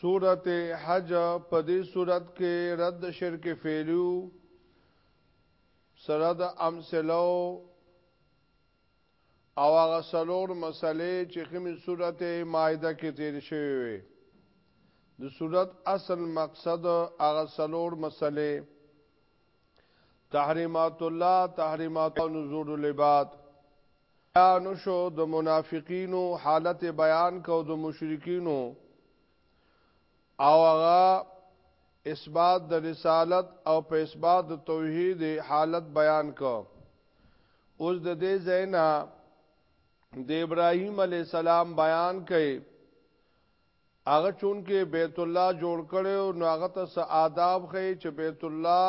سورت حج په دې سورت کې رد شرک فعلیو سره د امثلو او هغه سلور مسلې چې کومې سورت مائده کې تیر شوی وي د سورت اصل مقصد هغه سلور مسلې تحریمات الله تحریمات نزول العباد بیان شو د منافقینو حالت بیان کو د مشرکینو او هغه اثبات د رسالت او په اثبات د توحید حالت بیان کو اوس د دې زینا د ابراهیم علی السلام بیان کړي هغه چون کې بیت الله جوړ کړو نو هغه ته آداب خې چې بیت الله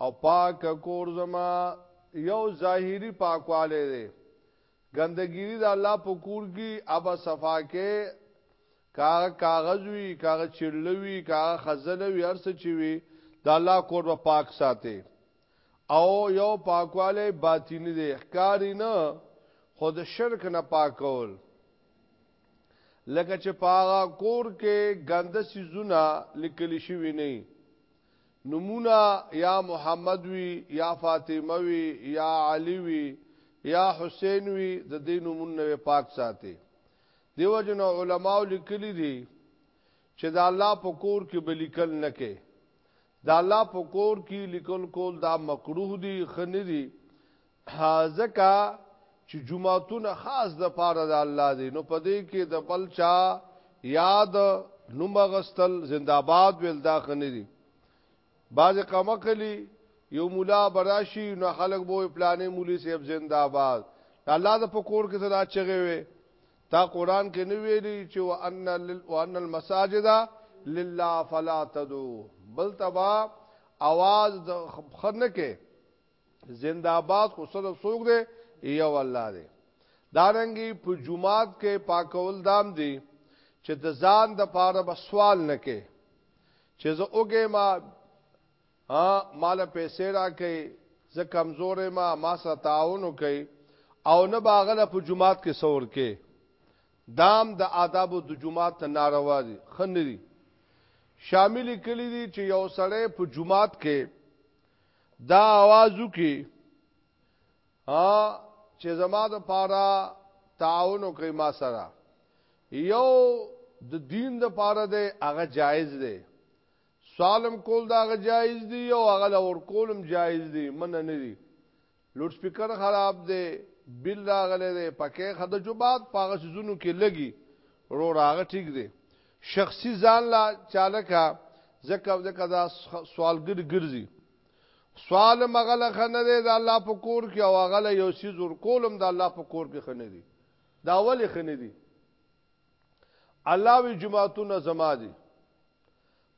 او پاک کور زما یو ظاهری پاکوالی دی ګندګیری د الله په کور کی ابا صفا کې کاغه کاغذ وی کاغه چړله وی کاغه خزنه وی ارس چی وی د الله کور په پاک ساتي او یو پاکواله باطینی دی ښکاری نه خود شرک نه پاکول لکه چې پاغه کور کې ګنده سيزونه لیکل شوی نه نومونه یا محمد وي یا فاطمه وي یا علي وي یا حسین وي د دې نومونه پاک ساتي دیو جن علماء لیکلي دي چې د الله په کور کې بلیکل نه کې د الله په کور کې لیکل کول دا مکروه دي خنه دي ځکه چې جمعهتون خاص د پاره د الله دی نو پدې کې د بل چا یاد نوم غستل زنده‌باد ویل دا خنې دي باز قامه کلی یو مولا براشي نو خلک بو پلانې مولي صاحب زنده‌باد الله د پکور کې صدا چغه وي تا قران کې نو ویلي چې وان وان المساجد لله فلا تدو بل تبا आवाज د خنه کې زنده آباد خو صرف څوک دی یو الله دی دارنګي په جمعات کې پاکول دام دی چې د ځان د پاره به سوال نه کې چې زه اوګه ما ها مال پیسې راکې زه کمزورې ما ما سره تعاون وکې او نه باغله په جمعات کې سور کې دام د دا آداب د جمعات ته ناروا دي خنري شامل کړي دي چې یو سړی په جمعات کې دا आवाज وکي ها چې زما د پاره تعاون کوي ما سره یو د دین د پاره دی هغه جایز دی سالم کول دا هغه جایز دی او هغه لور کولم جایز دی من نه دی لوډ سپیکر خراب دی بل راغله دی پکې خد جوبات پاغه سيزونو کې لګي رو راغه ټیک دی شخصي ځان لا چالکه زکه زکه دا سوالګر ګرځي سوال مغله خنه دی د الله په کور کې او غله یو سی زور کولم د الله په کور کې خنه دی دا ولې خنه دی الله وی جمعهتون زما دی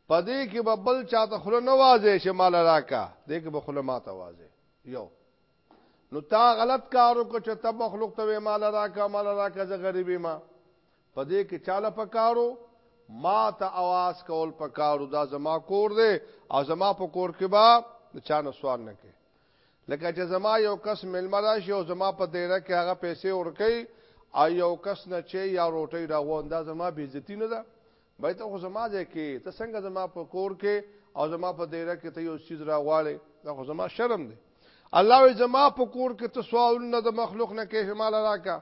پدې کې به بل چاته خله نوازې چې مال راکا دې کې به خله ماته وازې یو نو تا غلط کارو کو چې تب مخلوق ته مال راکا مال راکا زه غریبې ما په دې کې چا له پکار وو؟ ما ته اواز کول پکار وو، دا زما کور دی او زما په کور کې به د چا نه سوال نه کوي. لکه چې زما یو کس مېلمه راشي او زما په دیره کې هغه پیسې ورکوي او یو کس نه چې یا روټۍ راغوند دا زما بې عزتي نه ده باید خو زما ځای کې ته څنګه زما په کور کې او زما په دیره کې ته یو چیز راغواړې دا خو زما شرم دی الله وي زما په کور کې ته سوال نه د مخلوق نه کې شمال راکا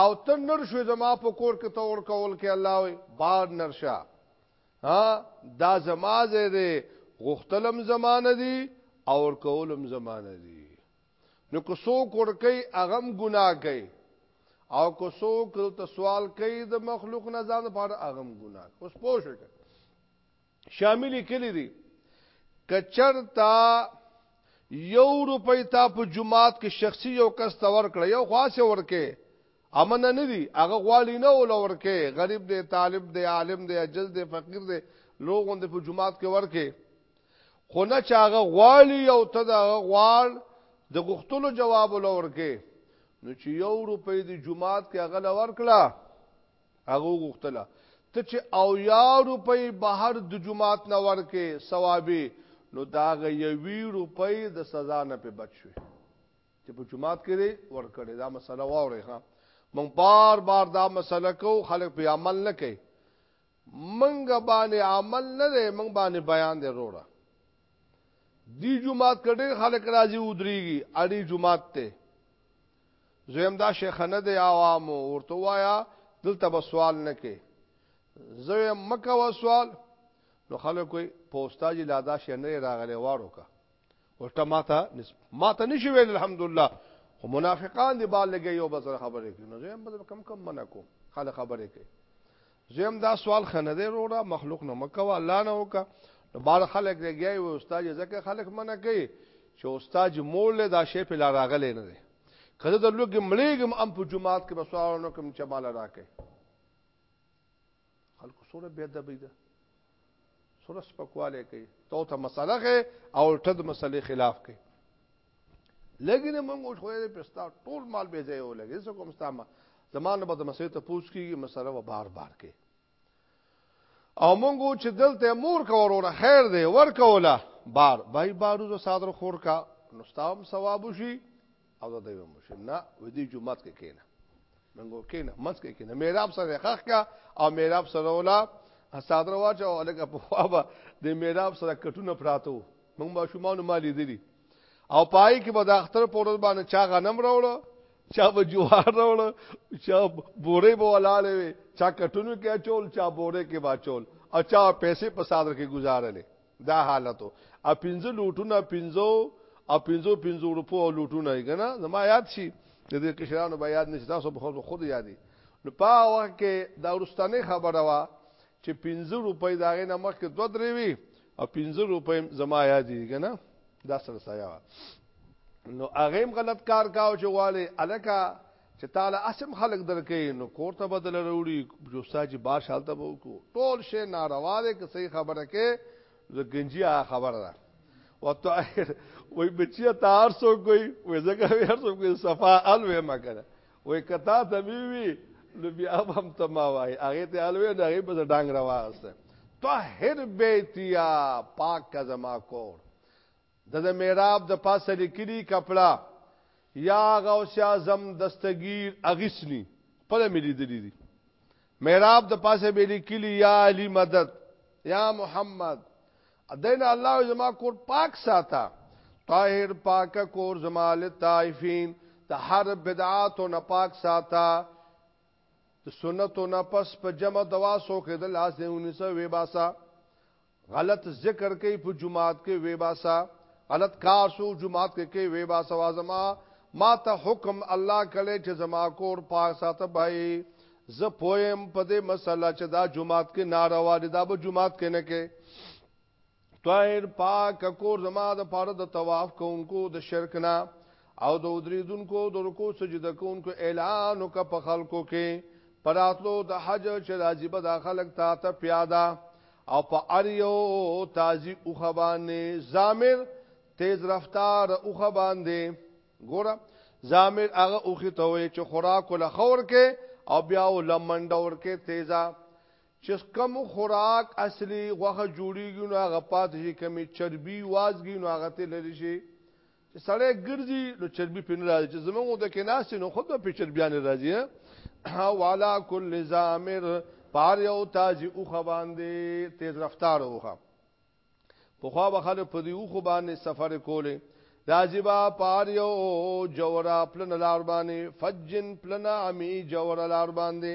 او ته نر شوې زما په کور کې تور کول کې الله وي بار نرشه ها دا زما زه دې غختلم زمانه دي او کولم زمانه دي نو کو سو کور کوي اغم ګناه کوي او کو سو کل ته سوال کوي د مخلوق نه ځان په اړه اغم ګناه اوس پوه شو شامی لیکلی دی که چرتا یو روپۍ تا په جماعت کې شخصي یو کس ته ورکړه یو خاصه ورکه امن نه دی هغه غواړي نه ول ورکه غریب دی طالب دی عالم دی عجز دی فقیر دی لوګون دی په جماعت کې ورکه خو نه چې هغه غواړي او ته دا غواړ د غختلو جواب ول ورکه نو چې یو روپۍ دی جماعت کې هغه ورکړه هغه غوښتله ته چې او یا روپۍ بهر د جماعت نه ورکې ثوابي نو دا غیوي روپۍ د سزا نه په بچ شوې چې په جماعت کې دی ورکړې دا مسله واورې ها مونږ بار بار دا مسله کو خلک په عمل نه کوي مونږ باندې عمل نه دی مونږ باندې بیان دی وروړه دی جماعت کډې خلک راځي ودرېږي اړي جماعت ته زویم دا شیخ نه دی عوامو ورته وایا دلته به سوال نه کې زویم مکه و سوال نو خلکو په استاد لا دا شی نه راغلی وارو کا ورته ماته ماته نشي ویل الحمدلله خو منافقان دی بال لګي یو بسره خبرې کوي نو زویم به کم کم منع کوم خاله خبرې کوي زویم دا سوال خنه دی وروړه مخلوق نه مکه و الله نه وکا نو بار خلک لګي و استاد ځکه خلک منع کوي چې استاد مول دا شی په لا راغلی نه دی کله د لوګي مليګم ام په جمعات کې بسوالونو کوم چې مال راکې خلکو سره به ادب دی سره سپکواله کوي تو ته مسله کې او ټد مسلې خلاف کوي لګي نه مونږ خو یې پستا ټول مال به ځای ولګي زه کوم ستامه زمانه به د مسلې ته پوښتنه کیږي مسله و بار بار کوي او مونږ چې دلته مور کا وروره خیر دی ورکوله بار بای بارو ز صادر خور کا نستام ثواب شي او د دیو مشي نه ودی جمعات کې کینه منګو کینه مس کې کینه میراب سره خخ کا او میراب سره ولا صادر واچو الګه په خوابه د میراب سره کټونه پراتو مونږ ماشومان مالې دي او پای کې به د اختر په ورځ باندې چا غنم راوړو چا به جوار راوړو چا بورې به ولاړې وي چا کټونو کې اچول چا بورې کې باچول او چا پیسې په صادر کې گزارلې دا حالتو ا پنځه لوټونه پنځو ا پنځو پنځو روپو او لوټونه یې کنه زما یاد شي د دې کشرانو بیا یاد نشي تاسو به خود یادي نو په وخت کې دا ورستانه خبره وا چې پنځه روپۍ داغه نمک کې دوه درې وي او 15 روپۍ زما یاد دي کنه دا سره سایا نو هغه هم غلط کار کاو چې والي الکا چې تعالی اسم خلق درکې نو کور ته بدل وروړي جو ساجي بار شالته وو کو ټول شی ناروا ده که صحیح خبره کې زګنجي خبره ده وطاهر وای بچیا تار سو کوئی وای زګه هر سو کوئی صفا الوه ما کنه وې کتا ته وی وی نو بیا هم ته ما وای هغه ته الوی دا هغه بس ډنګ راواسته طاهر بیتیا پاک کا زما کور د د میراب د پاسه لیکلی کپڑا یا غوث اعظم دستگیر اغسنی په ملي دلی دي محراب د پاسه به لیکلی یا علی مدد یا محمد ادین الله زما کور پاک ساته طاهر پاک کور زما لطائفین د هر بدعات او نپاک ساته د سنتو نه پس په جمع دوا سو کې د لاس 19 وی باسا غلط ذکر کوي په جمعات کې وې باسا غلط کار سو جمعات کې کې وې باسا وازما ما ته حکم الله کله چې زما کور پاک ساته بای زه پویم په دې مسله چې دا جمعات کې ناروا دي دا به جمعات کې نه کې طاهر پاک کور زما د پاره د طواف کوونکو د شرک نه او د ودریدونکو د رکوع سجده کوونکو اعلان وک په خلکو کې پراتلو د حج چې راځي به د خلک تا ته پیاده او په اریو تازی او خبانه زامر تیز رفتار او خباندې ګوره زامر هغه او ختوي چې خوراک ول خور کې او بیا ولمنډور کې تیزه چې کم خوراک اصلي غوخه جوړیږي نو هغه پات شي کمی چربي وازګي نو هغه ته لری شي چې سړی ګرځي نو چربي پین راځي چې زمونږ د کې ناس نو خود په چربيان راځي والا کل زامر پار یو تاج او خوان دي تیز رفتار اوخه په خوا بخره په دی او خو باندې سفر کوله راځي با پار یو جورا پلن لار باندې فجن پلن امي جورا لار باندې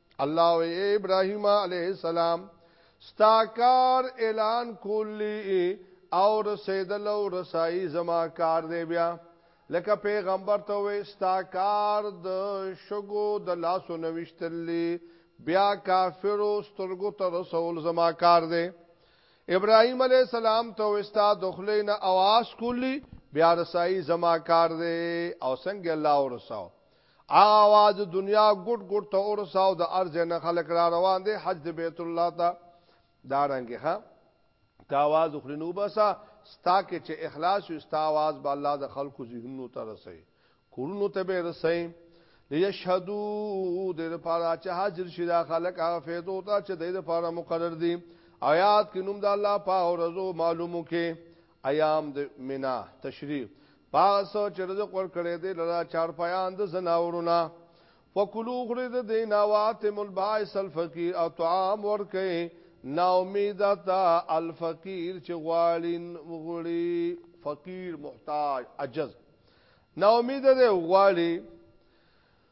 الله او ابراهيم عليه السلام ستاکار اعلان کولی او رسیدل او رسائی زما کار دی بیا لکه پیغمبر ته وې ستاکار د شګو د لاسو نوشتلی بیا کافرو سترګو ته رسول زما کار دی ابراهيم عليه السلام ته وستا دخلین اواز کولی بیا رسائی زما کار دی او څنګه الله ورساو هغه آواز د دنیا ګډ ګډ ته ورساو د ارز نه خلک را روان دي حج د بیت الله ته دا رنګ ها کا آواز خلینو بسا ستا کې چې اخلاص او ستا آواز به الله د خلکو ذهنونو ته رسي کورونو ته به رسي ليشهدو د لپاره چې حاضر شي دا خلک هغه فیدو ته چې د لپاره مقرر دي آیات کې نوم د الله په اورزو معلومو کې ایام د منا تشریح په هغه څه چې رزق ورکړی دی لره چارپایان د ځناورو نه فکلو وخورئ د دې نه واتم البائس الفقیر او طعام ورکئ ناامیده ته الفقیر چې غواړین وغړي فقیر محتاج عجز ناامیده دی غواړي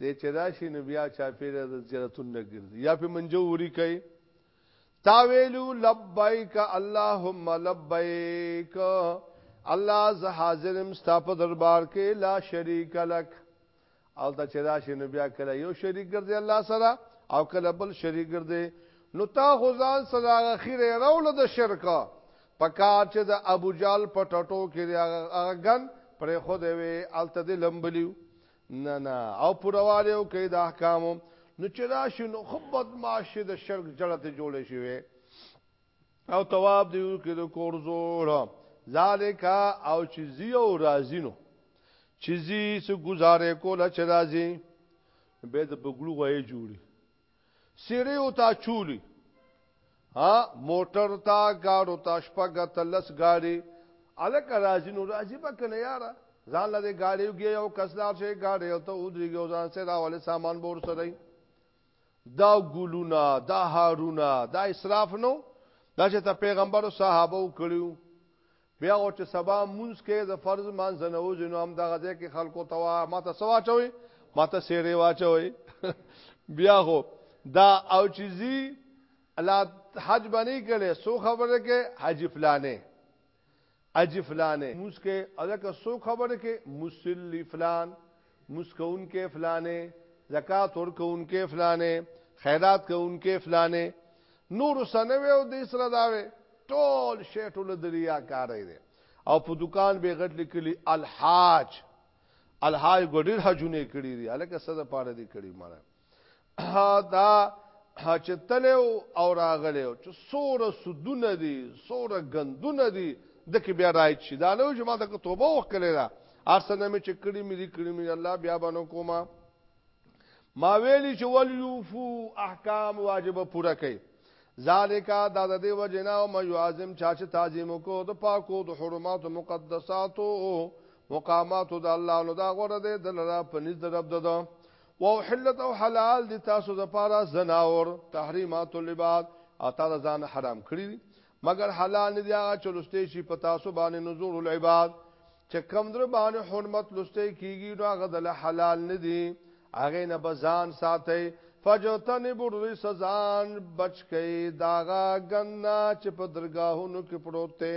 دی چې راشي نو بیا چاپیره د زیارتونه ګرځي یا په منجو وری کوي تا ویلو لبیک اللهم لبیک الله ز حاضرم ستا په دربار کې لا شریک لک او ته چې راشي نو بیا کله یو شریک ګرځي الله سره او کله بل شریک ګرځي نو تا غزان سره اخیره راول د شرک پکار چې د ابو جال په ټټو کې هغه غن پر خو دی وی الته د لمبلیو نه نه او پرواله او کې د احکامو نو چې راشي نو خو بدمعاش د شرک جړه ته جوړ شي وي او تواب دی کې د کور زور ذالک او چې زی او راضی نو چې زی سو گزارې کوله چې راضی به د بغلو غوې جوړي سیریو تا چولی ها موټر تا گاڑو تا شپګه تلس گاڑی الک راځي نو راځي به کنه یاره ځان له گاډیو کې یو کسلار شي گاډي او ته ودرېږي او ځان سره راولې سامان بور سره دا ګلونه دا هارونه دا اسراف نو دا چې ته پیغمبر او صحابه وکړیو بیا او چې سبا مونږ کې د فرض مان زنو جنو هم دغه ځای کې خلکو توا ماته سوا چوي ماته سیره واچوي بیا هو دا او چیزی الله حج باندې کړي سو خبره کې حج فلانه حج فلانه مونږ کې الکه سو خبره کې مسلی فلان مونځ کوونکی فلانه زکات ورکوونکی فلانه خیرات کوونکی فلانه نور سنوي او د سره داوي ټول شی ټول دریا کارای دی او په دکان به غټ لیکلی الحاج الحاج ګډیر حجونه کړی دی الکه صد پاره دی کړی مړه دا چې تلو او راغلو چې سوره سودونه دي سوره غندونه دي د کې بیا راځي چې دا نو چې ما ته توبه وکړه دا ارسنه مې چې کړی مې دي کړی مې الله بیا باندې کومه ما ویلی چې ول یوفو احکام واجب پوره کړي ذالیکا دا د دې وجنا او مې عظیم چا چې تعظیم کو د پاکو د حرمات مقدساتو مقامات د الله نو دا غره دې د لرا پنځ د رب ددو واحلت او حلال دي تاسو د پاره زناور تحریمات لباد او تا ځان حرام کړی دي مگر حلال نه دی هغه چلوسته شي په تاسو باندې نزور العباد چې کم در باندې حرمت لسته کیږي نو هغه د حلال نه دی هغه نه بزان ساتي فجتنب الرس ځان بچکی داغه ګنا چې په درگاهونو کې پروت دی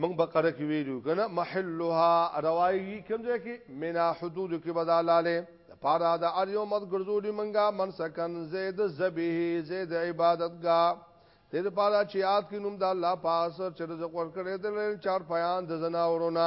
موږ بقره کې ویلو کنه محلها روایي کوم ځای کې مینا حدود کې بدلاله پارا د ار یو مد ګرځولې منګه من سکن زید ذبیح زید عبادتګا دې پارا چې یاد کې نوم د الله پاس چې رزق ورکړې د چار پیان د زناورونه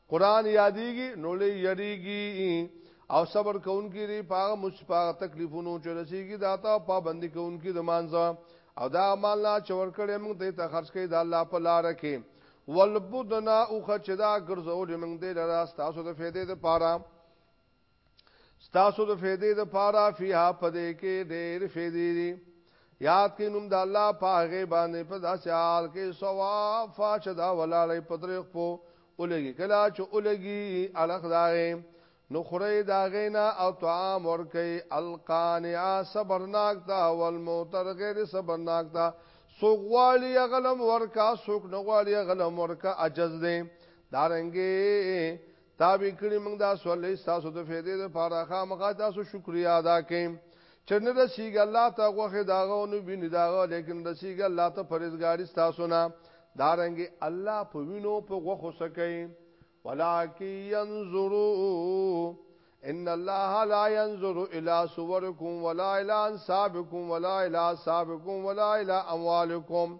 قران یادېږي نو لې یریږي او صبر کوونکی دی پاغه مصپاغه تکلیفونو چې رسیږي دا تا پابندي کوونکی د مانځه او دا مال نه چور کړي موږ دې ته خرج کړي دا الله په لار کې ولبدنا او خچدا ګرځول موږ دې لرا تاسو د فائدې لپاره ستاسو د فیدې د پاره فیها پدې کې ډېر فیدې دي یاد کې نوم د الله پاغه باندې په داسې حال کې سوا فاشدا ولاړې پدریخ پو اولګي کلا چې اولګي الخ داغه نو خوري داغه نه او طعام ور کوي القانع صبرناک دا والموتر غیر صبرناک دا سوغوالی غلم ورکا سوک نغوالی غلم ورکا عجز دې دارنګي تابع کړی موږ دا سولې تاسو د فیدې د پاره خامخا تاسو شکریا ادا کړئ چې نه رسیږي الله ته غوخه داغه او نو ویني داغه لیکن رسیږي الله ته پرېزګاری تاسو نه دارنګي الله په وینو په غوخه سکي ولکه ينظروا ان الله لا ينظر الى صوركم ولا الى انسابكم ولا الى اصابكم ولا الى اموالكم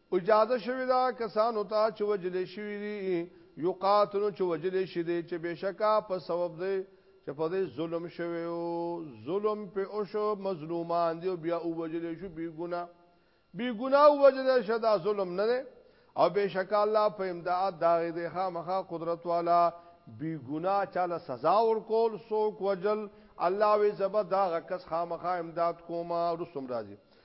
اجازه شوی دا کسانو ته چې وجل شوی دي یو قاتلو چې وجل شي دي چې بشکا په سبب دی چې په دې ظلم شوی او ظلم په او شو مظلومان دی او بیا او وجل شو بی ګنا بی ګنا او وجل شو دا ظلم نه دی او بشکا الله په امداد دا دی خامخا قدرت والا بی ګنا چاله سزا ورکول سوک وجل الله وی زبر دا غکس خامخا امداد کوما رسوم راځي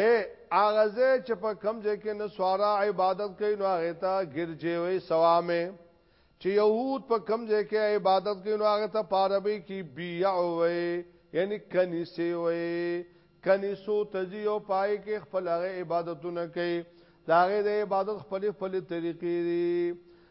اے هغه ځای چې په کم ځای کې نسوارا عبادت کوي نو هغه ته ګرځي وي سوامه چې يهود په کم ځای کې عبادت کوي نو هغه ته پاربي کې بيع وي یعنی کنيسه وي کنيسو تزي او پای کې خپل هغه عبادتونه کوي داغه د عبادت خپل خپل طریقې دي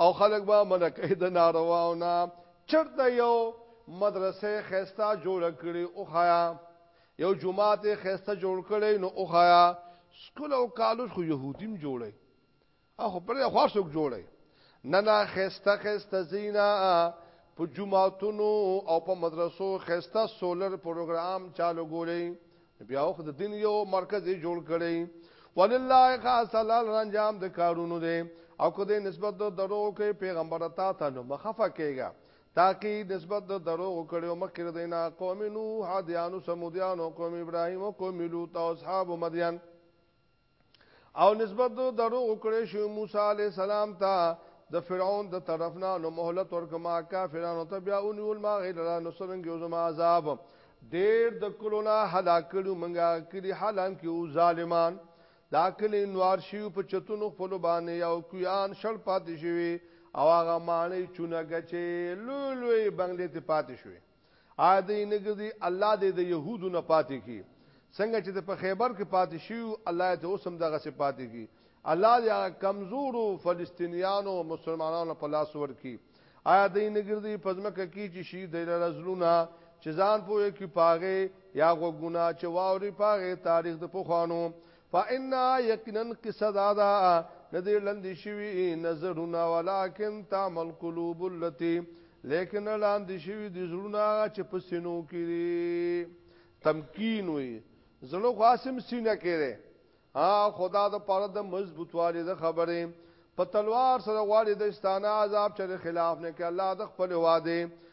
او خلک به منع کوي د نارواو نه چرته یو مدرسه خسته جوړ کړي او خایا یو جماعت خسته جوړ کړي نو او خایا سکول او کالج خو يهودیم جوړي اخو پر خاصوک جوړي نه نه خسته خسته زینا په جمعاتونو او په مدرسو خسته سولر پروګرام چالو ګولې بیا وخت د دین یو مرکز جوړ کړي ولله خاص الله انجام د کارونو دی او کده نسبت د درو کې پیغمبر تا ته نو مخفه کېږي تاکي نسبت د درو کړو مکر دینا قوم نوح عادیانو سمودیانو قوم ابراهیم او قوم لوط او اصحاب مدین او نسبت دو درو اکڑے شو موسی علیہ السلام تا د فرعون د طرفنا نو مهلت ورکما کافرانو ته بیا اونیول ما غیر را نو سرنګ یو زما عذاب ډیر د کلونا هلاک کړو منګه کړي حالان کې او ظالمان دا کلی نوار شي په چتونو خپل باندې یو کویان شل پاتې شوی او هغه معنی چونه غچې لوی لوی بنگلې ته پاتې شوی آیا دې نه ګرځي الله دې د يهودو نه پاتې کی څنګه چې په خیبر کې پاتې شیو الله دې اوس هم دغه سي پاتې کی الله دې هغه کمزورو فلسطینیانو مسلمانانو په لاس ورکی آیا دې نه ګرځي پزمکه کی چې شي د رزلونه چې ځان پوهه کی پاغه یا غوګونه چې واوري پاغه تاریخ د پوخانو فإن یقینا قصه دادا ندی لندې شوی نظرونه ولکن تعمل قلوب التي لیکن لاندې شوی د زړونه چې په سینو کې تمکین وي زړه خاصم سینه کړي ها خدا د پاره د مضبوط والي د خبره په تلوار سره غواړي د استانه عذاب چې خلاف نه کې الله د خپل واده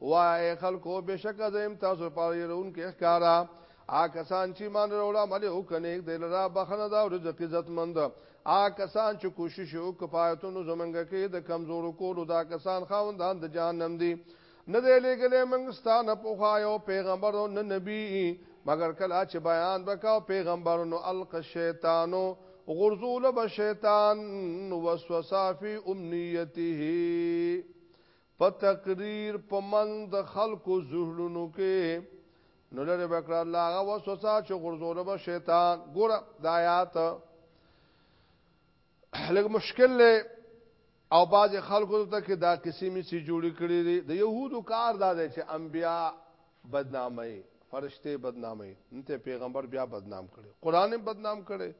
وایه ای خلکو بېشکه زه یم تاسو لپاره یېرونکی ښکاره. هغه کسان چې ایمان راوړل او عمل یې وکړ نېک دوی لره بخښنه ده او رزق عزتمند. هغه کسان چې کوشش یې وکړ په آیتونو زمونږ کې یې د کمزورو کولو دا کسان خاوندان د جهنم دي. نه دی لېږلی مونږ ستا نه پخوا یو پیغمبر او نه نبي مګر کله چې بیان به کاوه پیغمبر نو القی الشیطان غورځوله به شیطان وسوسه فی امنیته په تقریر په منځ د خلکو ذهنونو کې نو لرې به کړه الله هغه وسوسه چې غورځوله به شیطان ګوره د آیات لږ مشکل دی او بعضې خلکو ته کې دا کیسې میسې جوړې کړې دي د یهودو کار دا دی چې انبیا بدناموي فرشته بدناموي نته پیغمبر بیا بدنام کړي قران بدنام کړي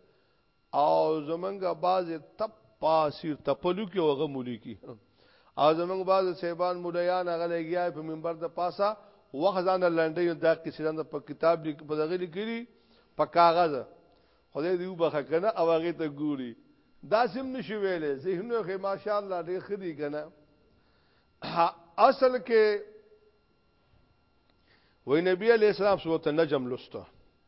او زمونږ بعضې تپ پاسیر تپلو کې هغه مولي کی او زمونږ بعضې صاحبان مولیان هغه لګیا په منبر د پاسه وخت ځان لنډې دا کیسې ځان په کتاب لیک په دغه لیکلي په کاغذ خدای دې وبخښه کنه او هغه ته ګوري دا سم نشي ویلې ذهنو کې ماشاءالله ډېر خدي کنه اصل کې وای نبی علی السلام سورته نجم لسته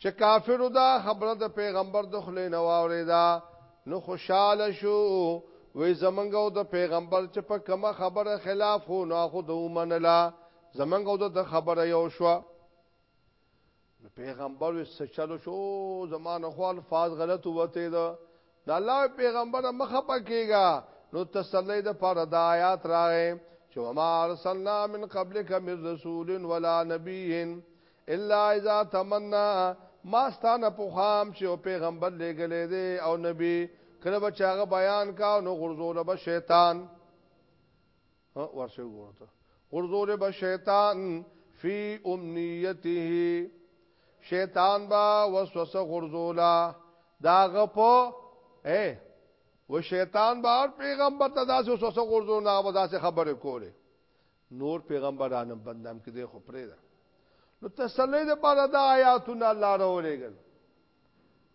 چې کافرو دا خبره د پیغمبر د خلې نه واورېدا نو خوشاله شو وې زمنګو د پیغمبر چې په کومه خبره خلاف هو نو خو د ومنلا زمنګو د خبره یو شو نو پیغمبر وې سچلو شو زمانه خو الفاظ غلط وته دا د الله پیغمبر مخه پکېګا نو تسلی د پاره د آیات راغې چې وما ارسلنا من قبلک من رسول ولا نبی الا اذا تمنا ما ستانه په خام چې او پیغمبر لګلې دي او نبی کله بچاغه بیان کا نو غرزول به شیطان ها ورشه ګورته غرزول به شیطان فی امنیته شیطان با وسوسه غرزولا دا غپو اے و شیطان با اور پیغمبر ته داسې وسوسه غرزول نه و داسې خبره کوله نور پیغمبرانو بندام کې دی خو پرې ده نو تسلی د پاره دا آیاتونه الله راولېګل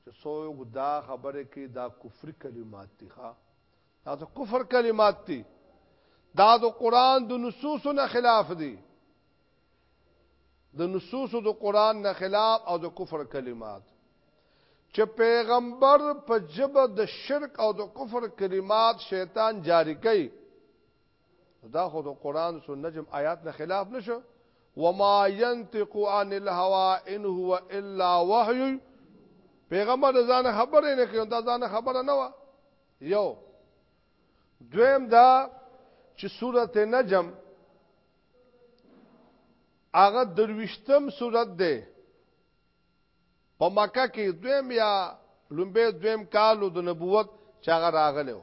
چې سو دا خبره کې دا کفر کلمات دي ښا دا د کفر کلمات دي دا د قران د نصوصو نه خلاف دي د نصوصو د قران نه خلاف او د کفر کلمات چې پیغمبر په جبه د شرک او د کفر کلمات شیطان جاری کوي دا خو د قران سو نجم آیات نه خلاف نشو وما ينطق عن الهوى ان هو الا وحي پیغمبر ځان خبره نه کوي دا ځان خبره نه و یو دویم دا چې صورت نجم هغه درویشتم صورت ده په مکه کې دویم یا لومبه دویم کالو د نبوت چاغه راغلو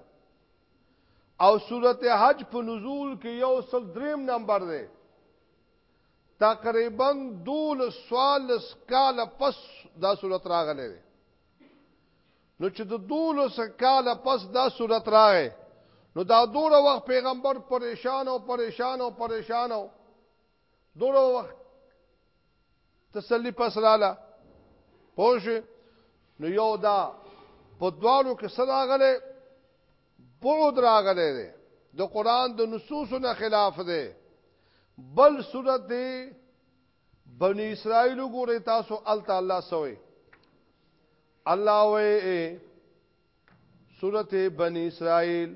او صورت حج په نزول کې یو سل دریم نمبر ده تقریبا دول سوالس کال پس دا صورت راغله ده نو چې د دولس کال پس دا صورت راغې نو دا دوره وخت پیغمبر پریشان او پریشان او پریشان او دوره وخت تسلی پس رااله پوه شئ نو یو دا په دوالو کې صدا غلې بعد راغلې ده د قران د نصوصو نه خلاف ده بل صورت دی بنی اسرائیل ګورې تاسو ال تعالی سوې الله وې سورته بنی اسرائیل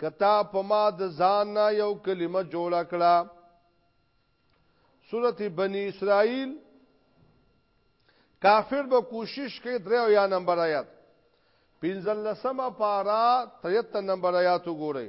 کتا پما د ځان نه یو کلمه جوړ کړه سورته بنی اسرائیل کافر به کوشش کوي درې یا نمبر آیات پنځل لسمه پارا 73 نمبر آیات وګورئ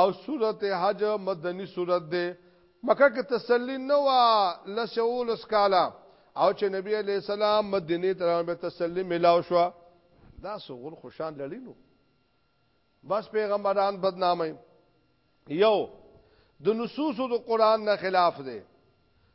او سورت حج مدنی سورت دی مکه کې تسلی نه وا لس یولس کاله او چې نبی علی السلام مدینه ته راغی تسلی ملاو شو دا سغول خوشان لړینو بس پیغمبران بدنامي یو د نصوصو د قران نه خلاف دی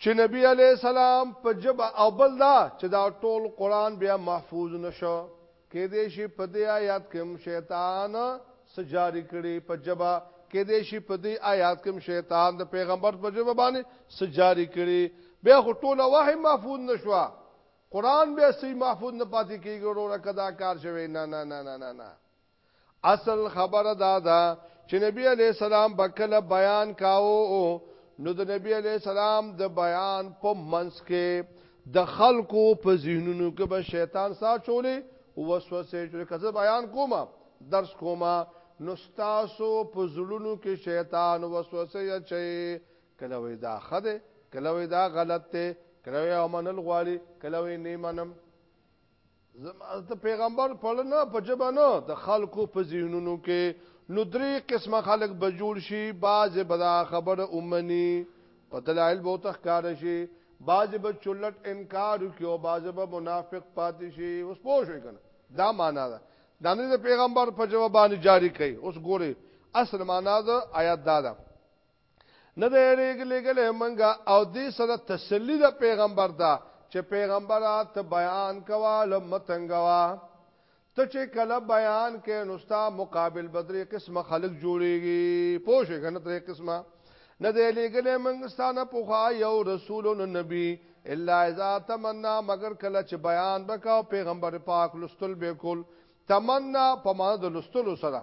چې نبی علیه السلام په ژبه او بل دا چې دا ټول قرآن بیا محفوظ نشو کې دې شي په دې آیات کې هم شیطان سجاری کړي په ژبه کې دې شي په دې آیات کې هم شیطان د پیغمبر په ژبه باندې سجاری کړي بیا خو ټول وحی محفوظ نشوه قران به سي محفوظ نه پاتې کیږي وروره کدا کار شوی نه نه نه نه نه اصل خبره دا ده چې نبی علی السلام به کله بیان کاوه نو د نبی علی السلام د بیان په منځ کې د خلکو په ذهنونو کې به شیطان ساچولې وسوسه چې کزه بیان کومه درس کومه نو تاسو په زړونو کې شیطان وسوسه یا چې کله وې دا خده کله وې دا غلط ته کله وې امنل غواړي کله وې نیمنم د پیغمبر پړه نه پجبه نه د خلکو په ذهنونو کې نو درې قسمه خلک به جوړ شي باز به دا خبره اومني په دلایل به تخکار شي باز به چولټ انکار کوي او باز به منافق پاتې شي اوس پوه شئ کنه دا معنا ده دا نه د پیغمبر په جواب باندې جاری کړي اوس ګوره اصل معنا ده آیات دا ده نه دی لګلې منګه او دې سره تسلی د پیغمبر دا چې پیغمبر ته بیان کوا لمتنګوا ته چې کله بیان کې نوستا مقابل بدرې قسمه خلق جوړيږي پوښې غنه ترې قسمه نه دی لګلې منګه ستانه پوخا یو رسول او نبی الا اذا تمنا مگر کله چې بیان وکاو پیغمبر پاک لستل به کول تمنا په ما د لستلو سره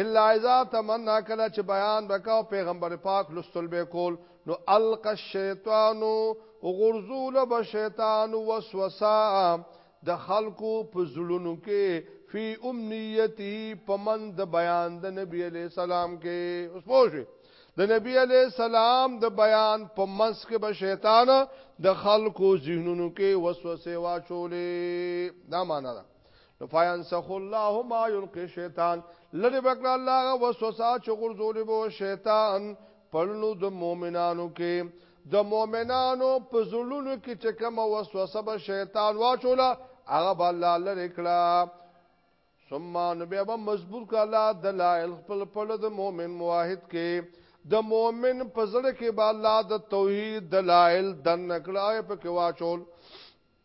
الا اذا تمنا کله چې بیان وکاو پیغمبر پاک لستل به کول نو الق الشیطان غرزول به شیطان وسوسه د خلکو په زړونو کې فی امنیته پمن د بیان د نبی علی سلام کې اوس پوښی د نبی علی سلام د بیان په منس کې به شیطان د خلکو ذهنونو کې وسوسه واچولې دا معنا ده نو فینسخ الله ما یلقی شیطان لری بکر الله غ وسوسه چې غرزول بو شیطان پړنو د مؤمنانو کې د مؤمنانو په زړونو کې چې کوم وسوسه به شیطان واچولا هغه به الله لری کړه ثم نبی به مضبوط کړه الله دلائل خپل پړ د مؤمن موحد کې د مؤمن په زړه کې به الله د توحید دلائل دن کړه په کې واچول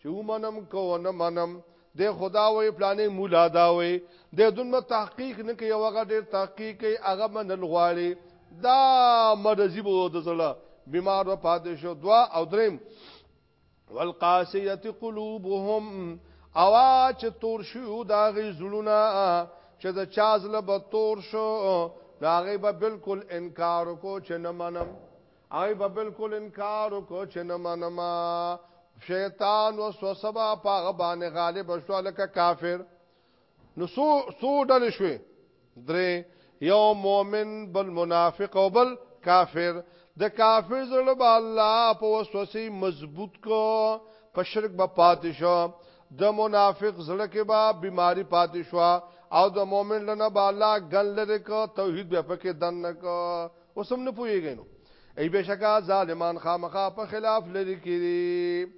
چې ومنم کو نه منم د خدا وې پلانې مولا دا وې د دنیا تحقیق نه کوي هغه ډېر تحقیق کوي هغه منل غواړي دا مرزي بو د زړه بیمار و پاتې شو دوا او دریم والقاسیت قلوبهم اواز تور شو دا غي زړونه چې د چازله به تور شو دا غي به بالکل انکار کو چې نه منم هغه په بالکل انکار وکړ چې نه منم شیطان وسوسه با پاغه باندې غالب شو لکه کافر نو سو سو ډل شوې درې یو مؤمن بل منافق او بل کافر د کافر زړه به الله په وسوسه مضبوط کو په شرک به پاتې شو د منافق زړه کې به بیماری پاتې شو او د مؤمن لنه به الله ګل لري کو توحید به پکې دن کو اوس هم نه پويږي نو ای بشکا ظالمان خامخا په خلاف لري کړي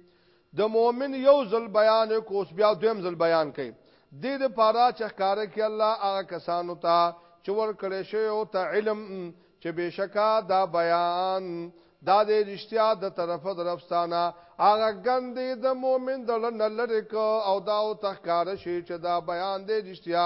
د مؤمن یو ځل بیان کوس بیا دویم ځل بیان کړي د دې لپاره چې ښکار کې الله هغه کسانو ته چې ور کړی شی او ته علم چې بشکا دا بیان دا د رښتیا د طرفه درفستانه هغه ګندې د مؤمن دلن لری کو او دا او تخکار شي چې دا بیان د رښتیا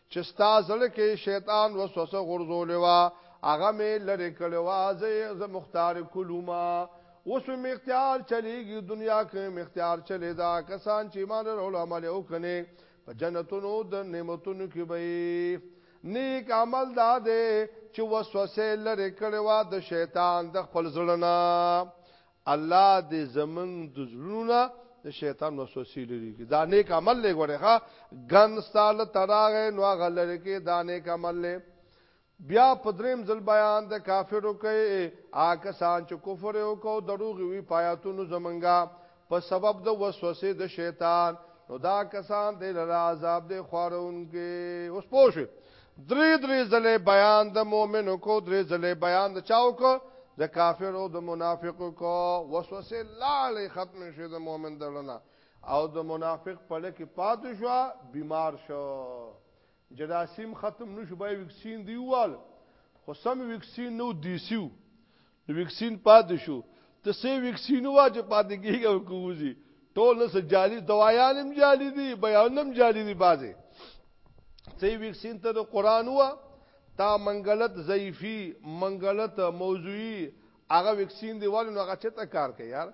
چې ستا زړه کې شیطان وسوسه غورځولې وا هغه مې لری کړو زه زه مختار کلوما اوس مې اختیار چلیږي دنیا کې مې اختیار چلی دا کسان چې ایمان لرل عمل وکني په جنتونو د نعمتونو کې به نیک عمل دا دی چې وسوسه لری کړو د شیطان د خپل زړه نه الله دې زمنګ د زړونو نه د شیطان وسوسې لري کې دا نیک عمل لې غوړې ښا ګن ستاله تراغه نو غلر کې دا نیک عمل لې بیا پدریم ځل بیان د کافرو کې آکه سان چې کفر او کو دروغ وی پایاتونو زمنګا په سبب د وسوسې د شیطان نو دا کسان د عذاب د خورونکو اوس پوښي درې درې ځلې بیان د مؤمنو کو درې ځلې بیان د چاو کو د کافرو د منافقو کو وسوسه لاړې ختم شي د مؤمن دلنا او د منافق په لکه پاتې شو بیمار شو جراثیم ختم نشو بای وکسین دیوال خو سم وکسین نو دیسیو نو ویکسین پاتې شو ته سه ویکسین وا چې پاتې کیږي او کوزي ټول سه جالي دوايانم جالي دي بیانم جالي دي بازه سه ویکسین ته د قران وا تا منګلت ضعیفی منګلت موضوعی هغه ویکسین دی ولنو هغه چته کار کوي یار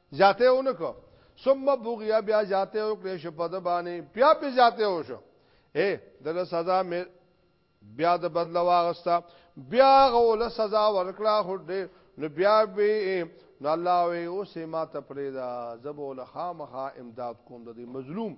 زیاته اونکو ثم بغیا بیا زیاته او کړې شو په د باندې بیا په زیاته او شو اے دغه سزا مې بیا د بدل واغستا بیا غول سزا ورکړه خو دې نو بیا به نو الله وی اوسه ما ته پرې دا زبول خامخه امداد کوم د مظلوم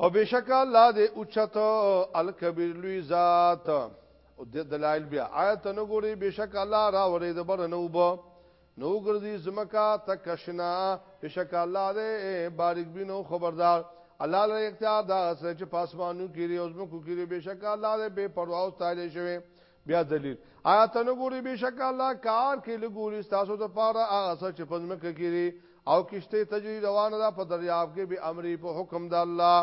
او بشک الله دې اوچت الکبیر لوی ذات او د دلایل بیا آیت نه ګوري بشک الله را ورې د بر نو وب نو ګرځي زمکا تکشنا بشک الله دې بارک بینو خبردار الله له اختیار دا سره چې پاسمانو کې لري او زمکو کې لري بشک الله دې بے پروا او تعالی شوی بیا دلیل آیا ته نه ګوري بشک الله کار کې لګوري تاسو ته پاره هغه څه چې پزمه کوي او کشته تجری روانه ده په دریاب کې به امر په حکم د الله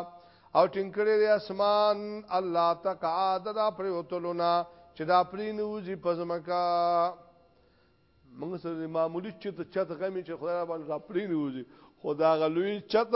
او ټینکړې د اسمان الله تقعد دا پر وتلونا چې دا پرې نوځي پزمه کا موږ سره معمولی چې ته چت غمی چې خدای باندې را پرې نوځي خدا غلوی چت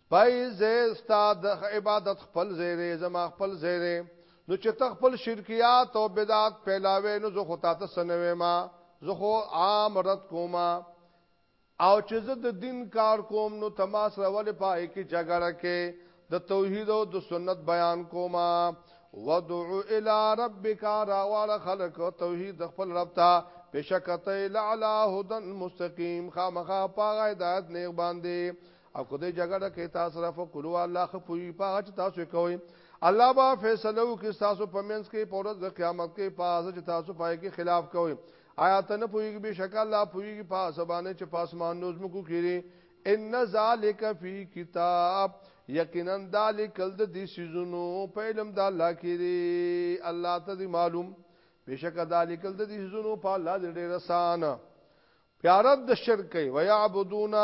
سپای زه ستا د عبادت خپل زیره زما خپل زیره نو چې ته خپل شرکیات او بدعات پیلاوې نو زه خو تا ته سنوي ما زه خو عام رد کوما او چې زه د دین کار کوم نو تما سره ولې پای کې جګړه کې د توحید او د سنت بیان کوما ودعو الى ربک راوال خلق توحید خپل رب ته بشکته لعلا هدن مستقیم خامخا پاغه هدایت نیک باندې او کدی جګړه کې تاسو سره فقلوا الله خفوی پاغه چې تاسو کوي الله با فیصله وکړي تاسو په منځ کې پورز د قیامت کې پاغه چې تاسو پای کې خلاف کوي آیا ته نه پوهیږي به شک الله پوهیږي په سبانه چې پاسمان نوز مکو کړي ان ذالک فی کتاب یقینا ذالک د دې سيزونو په علم د الله کې دی الله ته معلوم بشک ذالک د دې سيزونو په الله دې رسانه پیارت د شرک کوي ويعبدون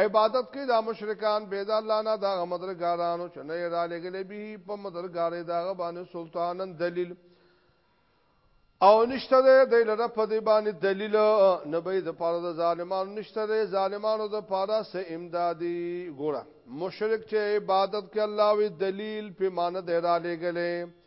عبادت کوي دا مشرکان بيد الله نه دا غمدرګارانو چې نه را لګلې به په مدرګارې دا غبانه سلطانن دلیل او نشته ده د لره په دی باندې دلیل نه به د پاره د ظالمانو نشته ده ظالمانو د پاره سه امدادي ګوره مشرک چې عبادت کوي الله وی دلیل په مان ده را لګلې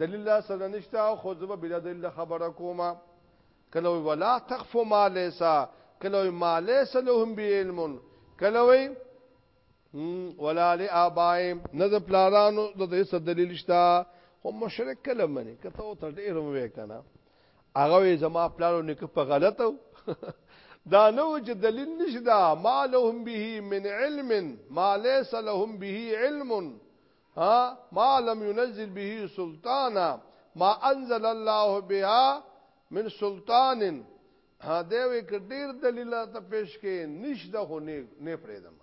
دلیل را سره نشته خو زه به بلا دلیل خبره کوم کله وی ولا تخف ما ليس کله وی ما ليس لهم بعلم کله وی ولا لابائم نه د پلارانو د دې څه دلیل شته خو مشرک کله منی کته او تر ډیر مو وکنه هغه زما پلارو نه په غلطو دا نو چې دلیل نشدا ما لهم به من علم ما ليس لهم به علم ها ما لم ينزل به سلطانا ما انزل الله بها من سلطان ها دی وی کډیر دلیل ته پیش کې نشته خو نه نه پریدم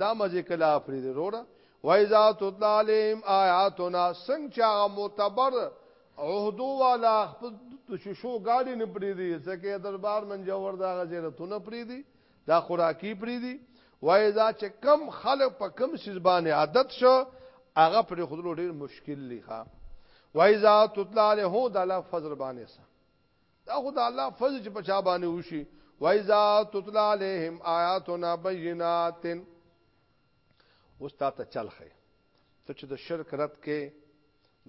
دا مزه کلا فرید روړه وایذا تطلع علیم آیاتنا څنګه چا معتبر عهدو والا خپل شوشو گاډي نه پریدي ځکه دربار منجور دا غزیرتونه پریدي دا خوراکي پری دي وای دا چې کم خلک په کم سیزبانه عادت شو هغه پر خودلو ډیر مشکل لیکه وای ذا تطلع له د الله فضل باندې سا دا خدای الله فضل چې پچا باندې وشي وای ذا تطلع عليهم آیاتنا بینات اوس تا ته چل خې ته چې د شرک رد کې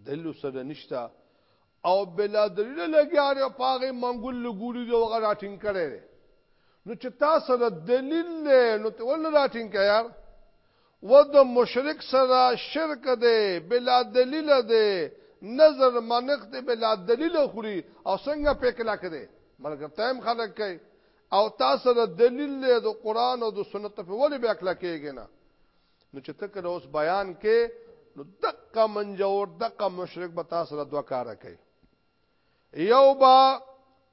دلیل سره نشتا او بلا دلیل لګیاره پاغه منګول لګولی دی وغه راټینګ کړي نو چې تا سره دلیل نه نو ته ول راټینګ کړي یار و د مشرک سره شرک دی بلا دلیل دی نظر منخ دی بلا دلیل خوري او څنګه پکلا کړي ملګرتایم خلک کوي او تاسو د دلیل له د قران او د سنت په ولې بیا کله کېږي نه نو چې ته کله اوس بیان کې نو دقه منجور دقه مشرک به تاسو را دوه کار کوي یو با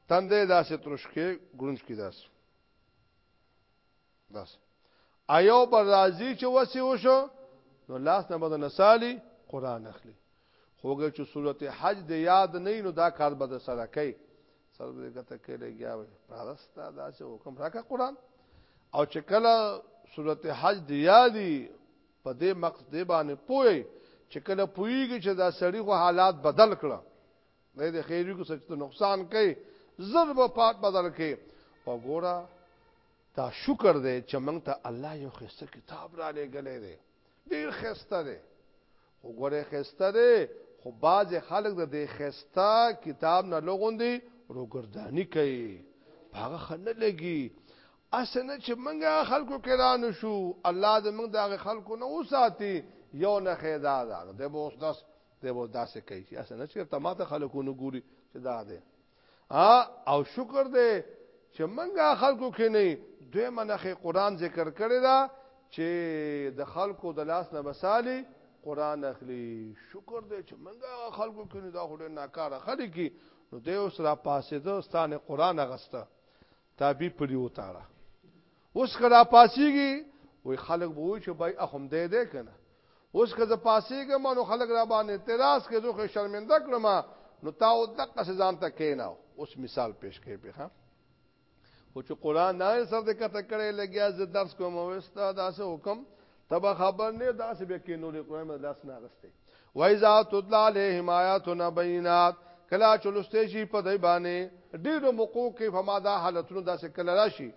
تندې داسې ترشکې ګرونج کې داس بس ایو بر راضی چې وسی وشو نو لاس نه بدن سالی قران اخلي خوګه چې صورت حج د یاد نه نو دا کار به د سره کوي سره دې کته کې لګیا وي پرستا دا چې حکم راکا قران او چې کله صورت حج دی یادي په دې مقصد باندې پوي چې کله پويږي چې دا سړی خو حالات بدل کړه نه د خیری کو سچته نقصان کوي ضرب پات بدل کوي او ګوره دا شکر دی چې موږ ته الله یو خسته کتاب را لېږلی دی ډېر خسته دی خو ګوره خسته دی خو بعضې خلک د دې خسته کتاب نه لغوندي روګردانی کوي په هغه ښه نه لګي اسه نه چې موږ خلکو کې را نه شو الله دې موږ د هغه خلکو نه وساتي یو نه خیدا ده د به اوس داس د به داسې کوي اسه نه چې تماته خلکو نه ګوري چې دا ده او شکر دې چې منګه خلکو کې نه دوی منخه قران ذکر کړی دا چې د خلکو د لاس نه بسالي قران اخلي شکر دې چې منګه خلکو کې نه دا هډه ناکاره خلک نو دوی اوس را پاسې دوستانه قران غسته تابی پلی وتاړه اوس که را پاسیږي وای خلک به وای چې بای اخم دې دې کنه اوس که زه پاسیږم نو خلک را باندې اعتراض کوي زه شرمنده کړم نو تا او دغه ځان ته کیناو اوس مثال پیش کړي په ها او چې قران نه سر دې کته کړي لګیا زه درس کوم او استاد اسه حکم تب خبر نه دا سه به کې نور قرآن مې لاس نه غسته وایذا تطلع علیهم آیاتنا بینات کلا چلوسته شي په دای باندې ډیرو موقو کې فما دا حالتونو داسې کلا راشي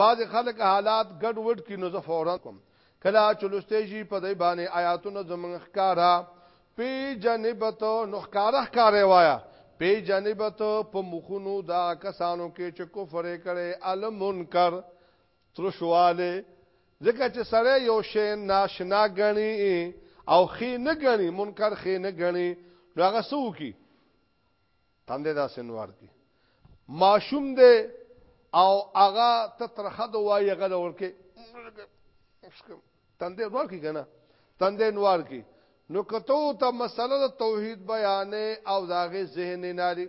بعض خلک حالات ګډ وډ کې نو زه فورا کوم کلا چلوسته شي په دای باندې آیاتونو زمون ښکارا پی جنبتو نو ښکارا ښکارې وایا پی جنبتو په مخونو دا کسانو کې چې کفر کړي المنکر ترشوالی، ځکه چې سړی یو شی ناشنا ګڼي او خې نه ګڼي منکر خې نه ګڼي نو هغه سو کی تندې دا سنوار کی ماشوم دې او هغه ته ترخه د وای هغه د ورکه تندې ور کی کنه تندې نوار کی نو کته ته مسله د توحید بیان او داغه ذهن نه لري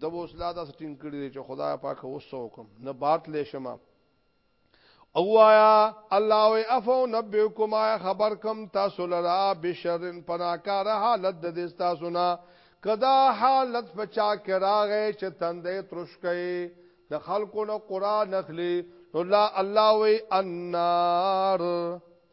ده اوس لا داسې ټینګ کړي دی چې خدای پاک اوس څه وکم نه بات لې شمه او آیا الله او افو نبئکم آیا خبر کم تاسو لرا بشرن پناکار حالت د دې تاسو نه کدا حالت پچا کراغه چې تندې ترشکې د خلکو نه قران اخلي نو لا الله وی النار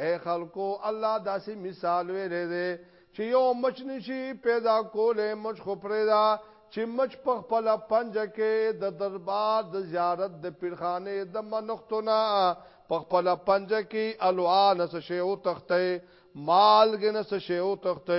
اے خلکو الله داسې مثال ویلې دی چې یو مچ نشي پیدا کولې مچ خو پرېدا چې مچ په خپل پنجه کې د دربار د زیارت د پیرخانه د منختونه په خپل پنجه کې الوان څه شی او تخته مالګ نه څه شی او تخته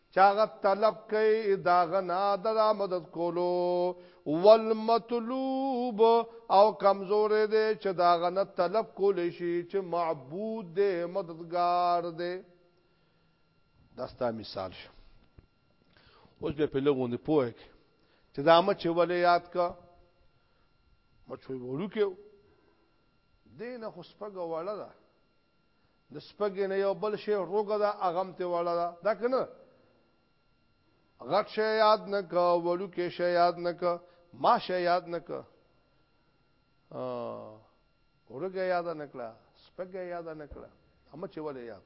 چې هغه طلب کوي د هغه نه د را مدد کولو، والمطلوب او کمزورې دی چې د هغه نه طلب کولی شي چې معبود دی مددګار دی. دا ستا مثال شو. اوس به په لږوندې پوه کې چې دا مچ ولې یاد کا مچ وړو کې دینه خو سپګه وړه ده د سپګې نه یو بل شی روګه ده هغه هم ته وړه ده دا که نه ده غټ شی یاد نه که وړوکی شی یاد نه که ما شی یاد نه که ورګه یاد نه کړه سپګه یاد نه کړه هم چې ولې یاد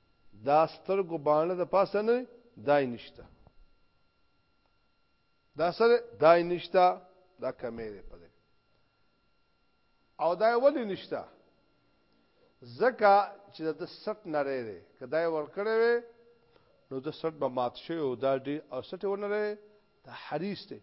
دا سترګو باڼه د پاسه نه دای نشته دا سره دای نشته دا کمې ده پدې او دای ولې نشته زکه چې د سټ نری دی کدای ور کړی وي نو د سټ به مات شي او دا ډي او سټ ونره د حریس دی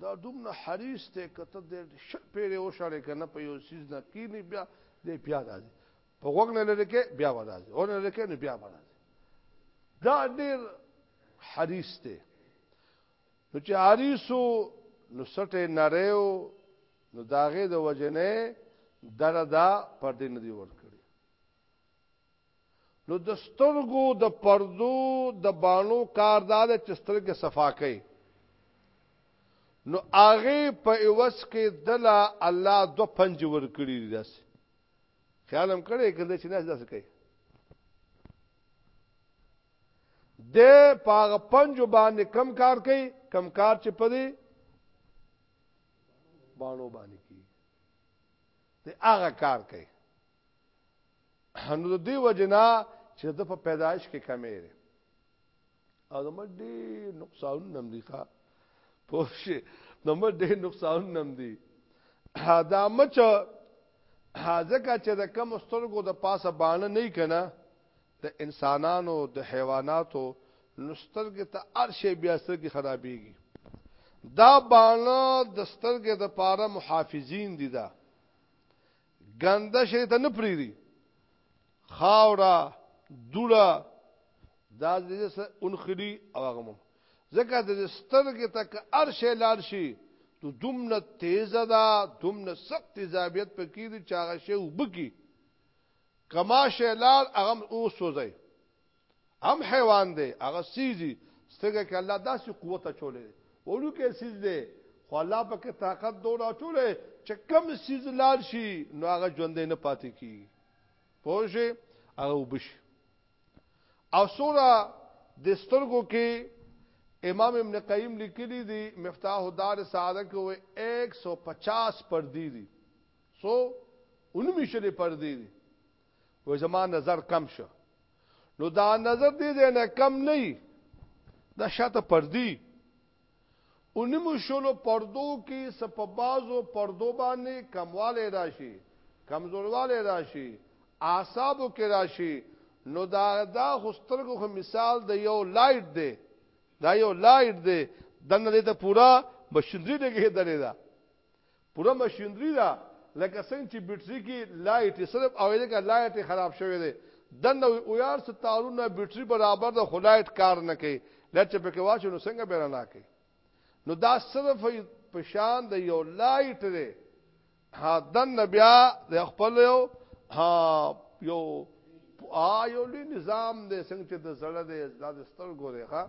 دا دومره حریص ته کته د شل پیره او شړې کنه په یو سیز نه کینی بیا د بیا راځي په وګ نه لري کې بیا راځي او نه لري کې نه بیا راځي دا ډیر حریص ته نو چې حریصو نو سټه نریو نو داغه د وجنه دردا پر دې ندی ور کړی نو د سترګو د پردو د بانو کار دا ده چې سترګې صفا کوي نو هغه په اوس کې دلا الله دو پنځ ور کړی دی داس خیال هم کړی کنده چې نه داس کوي د پاغه پنځ باندې کم کار کوي کم کار چې پدې بانو باندې کی ته هغه کار کوي نو د دې وجنا چې د په پیدایش کې کمې ده او د مټ دې نقصان نم دي ښا پوښي د مټ دې نقصان نم دي دا مچ ځکه چې د کم سترګو د پاسه باندې نه کنا د انسانانو د حیواناتو نسترګې ته ارشه بیا سترګې خرابېږي دا باندې د سترګې د پاره محافظین دي دا ګنده شي ته نه پریری خاورا دوړه دا دې سره انخري او هغه مم ځکه د سترګې تک ارشه لار شي تو دومره تیز ده دومره سخت تیزابیت پکې دي چې هغه شی وبکی کما شی لار هغه او سوځي هم حیوان دی هغه سیزي ستګه کې الله داسې قوت چولې وړو کې سیز دی خو الله پکې طاقت دوه چولې چې کم سیز لال شي نو هغه ژوند نه پاتې کی پوه شي هغه وبش او سوره د سترګو کې امام ابن قیم لیکلی دی مفتاح دار سعاده کې وې 150 پردی دي سو انمشل پردی دي و زما نظر کم شو نو دا نظر دې دې نه کم نه دا شاته پردي اونې مو شلو پردو کې سپبازو پردو باندې کمواله راشي کمزورواله راشي اعصابو کې راشي نو دا دا خسترګو خو مثال د یو لایټ دی دا یو لایټ دی دنه دې ته پورا مشینری لګې درې دا پوره مشینری ده لکه څنګه چې بیټری کې لایټ صرف او یې لایټ خراب شوی دی دنه اویار ستارونه بیټری برابر د خلایټ کار نه کوي لکه چې پکې واچو نو څنګه به رڼا کوي نو دا صرف په شان د یو لایټ دی ها دنه بیا د خپل یو ها یو آ یو لوی نظام دی څنګه چې د زړه دی د سترګو دی ښا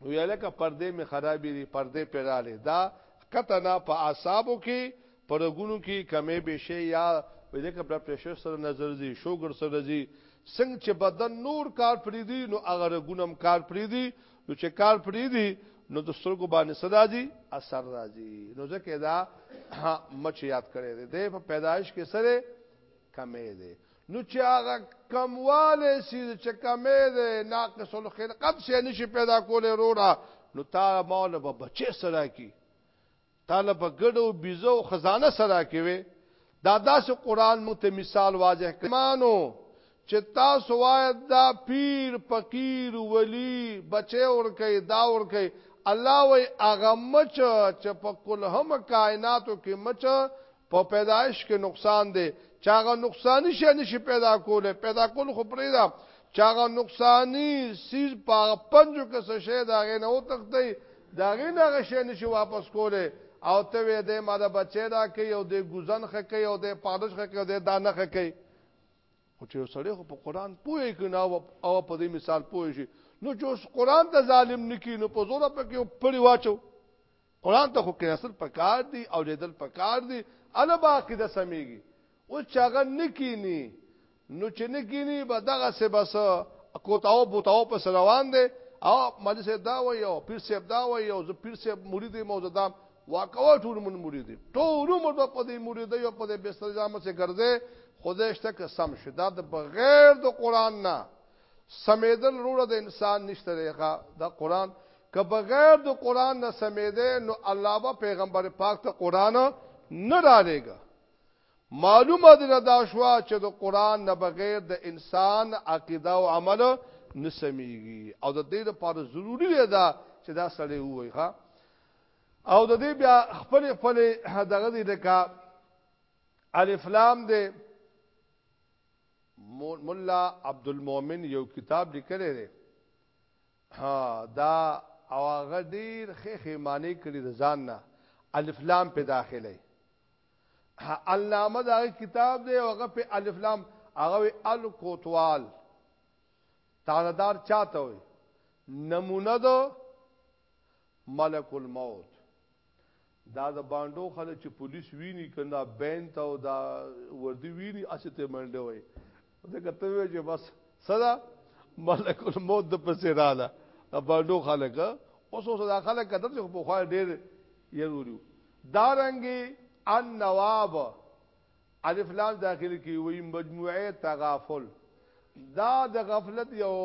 نو یا لکه پردې مې خرابې دي پردې پې رالی دا کته نه په اعصابو کې پرګونو کې کمې به شي یا ویل کې بلډ پريشر سره نظر زی شوګر سره زی څنګه چې بدن نور کار پری دی نو هغه رګونم کار پری دی نو چې کار پری دی نو د سترګو باندې صدا دي اثر راځي نو ځکه دا مچ یاد کړی دی په پیدایش کې سره کمې دی نو چې هغه کمواله سي چې کمې ده ناقص الخلقت شي نشي پیدا کولې روړه نو تا مولا به بچي سره کی طالب ګډو بيزو خزانه سره کی وي دا داسې قران مونږ ته مثال واضح کمانو چې تاسو وایي دا پیر فقیر ولی بچي ور کوي دا ور کوي الله وای هغه مچ چې په کل هم کائناتو کې مچ په پیدایش کې نقصان دی چاغه نقصانی شي نشي پیدا کوله پیدا کول خو پرې دا چاغه نقصانی سیز په پنځو کې څه شي دا غي نه او تختی دا غي نه غشي نشي واپس کوله او ته وې دې ما دا بچی دا کوي او دې ګوزن خه کوي او دې پادش خه کوي او دې دانه خه کوي او چې سړی خو په قران پوهې کنه او په دې مثال پوهې شي نو چې اوس قران ته ظالم نکی نو په زور په کې پړی واچو قران ته خو کې اصل پکار دی او لیدل پکار دی اله باقی د سميږي او چاغه نکینی نو چې نکینی به دغه سه بس کوتاو بوتاو په روان دی او مولوی صاحب دا وای او پیر صاحب دا وای او زه پیر صاحب مرید موجوده واکوا ټول من مرید ټول عمر په دې مرید یو په دې بستر جامه سره ګرځي خدای شته که سم شي دا د بغیر د قران نه سمیدل روړه د انسان نشته ریغه د قران که بغیر د قران نه سمیده نو الله به پیغمبر پاک ته قران نه راړيګا معلومه ده دا شوا چې د قران نه بغیر د انسان عقیده او عمل نه سميږي او د دې لپاره ضروری ده چې دا سړی وای ښا او د دې بیا خپل خپل دغه دې لکه الف لام دې مولا عبد المؤمن یو کتاب لیکلی دی ها دا او هغه ډیر خېخې معنی کړي د ځان نه الف لام په داخله علامه دا کتاب دی هغه په الف لام هغه الکوتوال تاندار چاته وي نمونه ده ملک الموت دا د بانډو خلک چې پولیس ویني کنده بین ته او دا وردی ویني اسی ته منډه وای دا کته وی چې بس صدا ملک الموت د پسې رااله دا بانډو خلک اوس اوس دا خلک کته چې په خو ډیر یې وروړو دارنګي ان نواب الف لام د اخر کې وي مجموعه تغافل دا د غفلت یو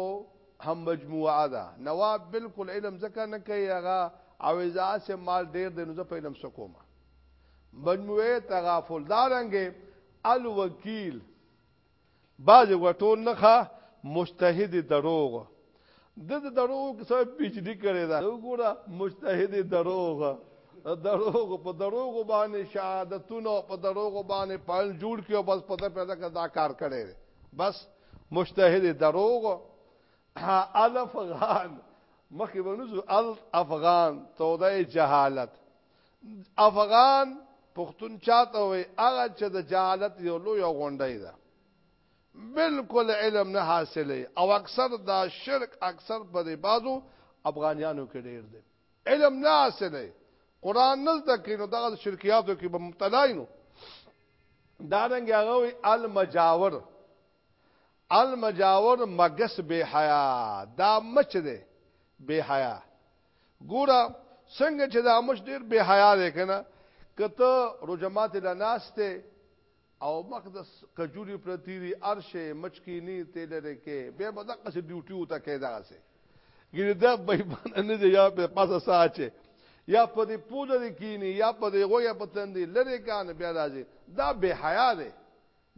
هم مجموعه ده نواب بالکل علم زکه نه کوي هغه او اذا سه مال ډیر دی نو زه په علم سکوما مجموعه تغافل دا رنګه الوکیل بعضې وه ټول نه ښه مجتهد دروغ د د دروغ کې سره پیچدي کړی دا وګوره مجتهد دروغ دروغ په دروغ باندې شهادتونه په دروغ باندې پال جوړ کیو بس پته پیدا کړه دا کار کړی بس مجتهد دروغ الف غان مخکې ونوزو ال افغان توده جهالت افغان پښتون چاته وي هغه چې د جهالت یو لوی غونډه ده بالکل علم نه حاصلې او اکثر دا شرک اکثر په دې بازو افغانانو کې ډېر دي علم نه حاصلې قران نه زده کینو دغه شرکیاتو کې به مبتلا نو دا رنګ هغه وي المجاور المجاور مګس بے حیا دا مچ دی بے حیا ګوره څنګه چې دا مش ډیر بے حیا دی کنه کته روزه ماته لا ناشته او مقدس کجوري پرتی دي ارشه مچکینی تیلره کې به بدقه سي ډیوټي وتا کې دا سه ګیر دا بېبان نه دی یا په پاسه ساچه یا په دې پوزه دي کینی یا په دې غویا په تندې لری کان بیا راځي دا بے حیا دی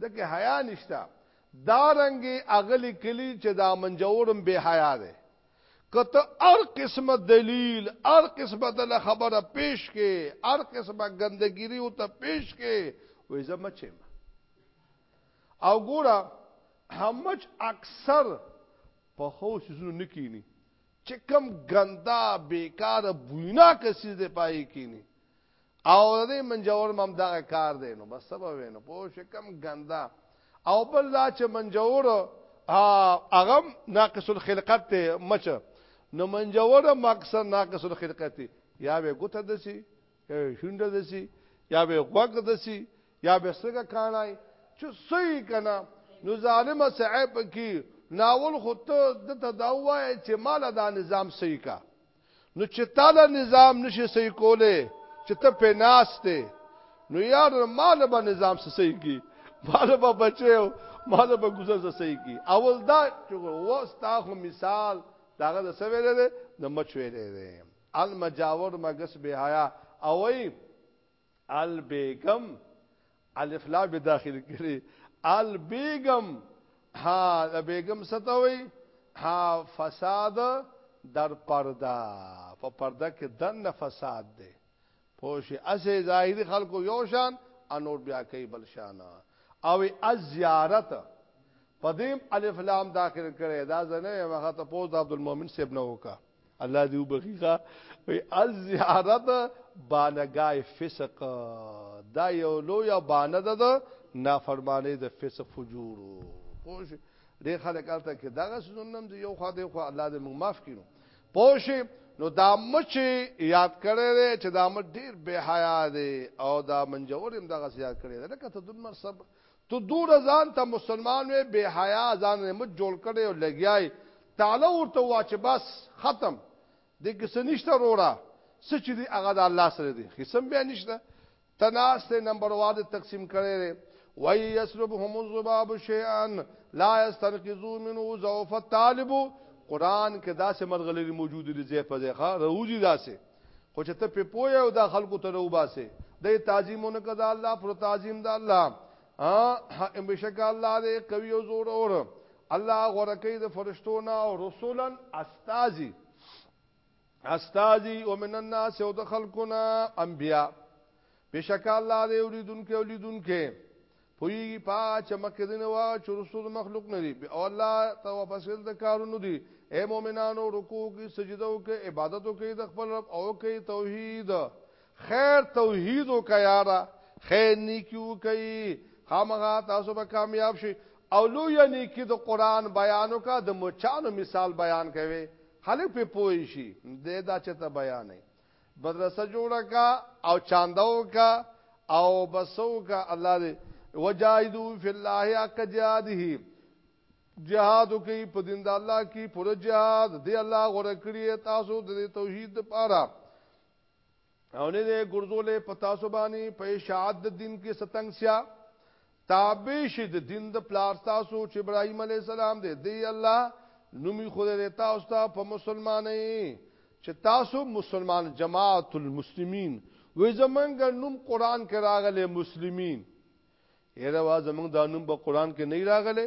دکې حیا نشته دا رنګې هغه لیکلي چې دا منجور هم بې حیا دی که ته هر قسم دلیل هر قسم دله خبره پیش کې هر قسم ګندګيري او ته پیش کې وې زما چې ما او ګوره همچ اکثر په خو سيزونو نکینی چې کم ګندا بیکار بوینا کسیز دی پای کینی او دې منجور مم دا کار دی نو بس سبب وینو په شکم ګندا او بل دا چې منجور هغه ناقص الخلقت ته مچ نو منجور مقصد ناقص الخلقت یا به ګوته دسی شونډه دسی یا به غوګ دسی یا به سګه کانای چې سوی کنا نو ظالم صاحب کی ناول خود د تداوای چې مال دا نظام سوی کا نو چې تعالی نظام نشي صحیح کوله چې ته په ناس ته نو یار مال به نظام سره صحیح کی مال به بچو مال به گزر سره صحیح کی اول دا چې وستا خو مثال داغه د سویل دی د مچ ویل دی المجاور مګس به حیا او ای ال بیگم الف لا به داخل کړي ال بیگم ها د بیگم ستوي ها فساد در پردا په پردا کې دن فساد دی پوش اسه ظاهری خلکو یو شان انور بیا کوي بل شان او از زیارت پدیم الف لام داخل کړي دا زنه هغه ته پوز عبد المؤمن سیب نه وکا الله دې وبخي ښا وي الزيارت بانګای فسق دا یو لو یا بانه ده ده نافرمانه ده فسق فجور پوش ډېر خلک الته کې دغه سننم دی یو خو دې خو الله دې موږ معاف کړي پوش نو دا مچ یاد کړی دی چې دا مچ ډیر بے حیا دی او دا منجور هم دغه یاد کړی دی لکه ته دمر سب ته دونه ځان ته مسلمان وې بې حیا ځان نه مت جوړ کړې او لګیا یې تعالی ورته وا چې بس ختم دې کې څه نشته وروره څه چې دې هغه د الله سره دې خصم بیا نشته تناست نمبر واد تقسیم کړي وای یسلبهم الذباب شیئا لا یستنقذو منه ضعف الطالب قران کې داسې مرغلري موجود دي ځای په ځای ښه روزي داسې خو چې ته په پوهه او د خلکو ته وباسه د تعظیمونه کدا الله پر تعظیم د الله ا هم بشک الله دې کوي او زور اور الله غره کوي د فرشتو نه او رسولن استاذي استاذي ومن الناس او د خلقنا انبيا بشک الله دې اوریدونکو اولیدونکو پویږي پا چې مکه دین وا چې رسول مخلوق نه دی او الله ته واپس کېدل د کارونو دي اے مؤمنانو رکوع کې سجده او کې عبادت او کې د خپل رب او کې توحید خیر توحید او کا یارا خیر نیکیو کوي خامغه تاسو به کامیاب شي او لو یا نیکی د قران بیانو کا د مچانو مثال بیان کوي خلک په پوي شي د دا چته بیانې مدرسه جوړه کا او چاندو کا او بسو کا الله دې وجاهدو فی الله حق جهاده جهاد کوي په دین د الله کې پر جهاد دی الله غره کړی تاسو د توحید لپاره او نه دې ګرځولې په تاسو باندې په اشاعت د دین کې ستنګ سیا تابع شي د دین د پلار تاسو چې ابراهیم علی السلام دی دی الله نومي خو دې تاسو ته په مسلمانۍ چې تاسو مسلمان جماعت المسلمین وې زمونږ نوم قران کې راغلي مسلمین یره وا زمونږ دا نوم په قران کې نه راغلي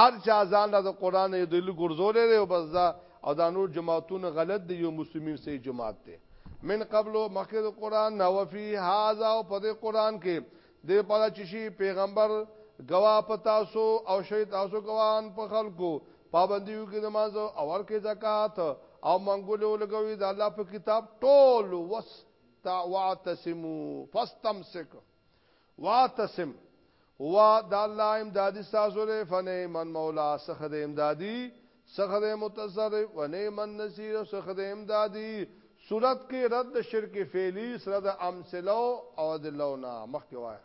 هر چا ځان له قران یو دلیل ګرځولې دی او بس دا او دا نور جماعتونه غلط دی یو مسلمین صحیح جماعت دی من قبل مخکې د قران نه وفي هاذا او په دې قران کې د پاره چې شي پیغمبر گوا پتا سو او شي تاسو ګوان په خلکو پابندیو کې نماز او ور کې زکات او منګولو لګوي د الله په کتاب ټول وس تا واعتصمو فاستمسک واعتصم هو د الله امدادي ستاسو دی فنعم المولا څخه د امدادي څخه د متصرف ونعم النصير څخه د امدادي صورت کې رد شرک فعلی سره د امثله او د لونا مخکې وایي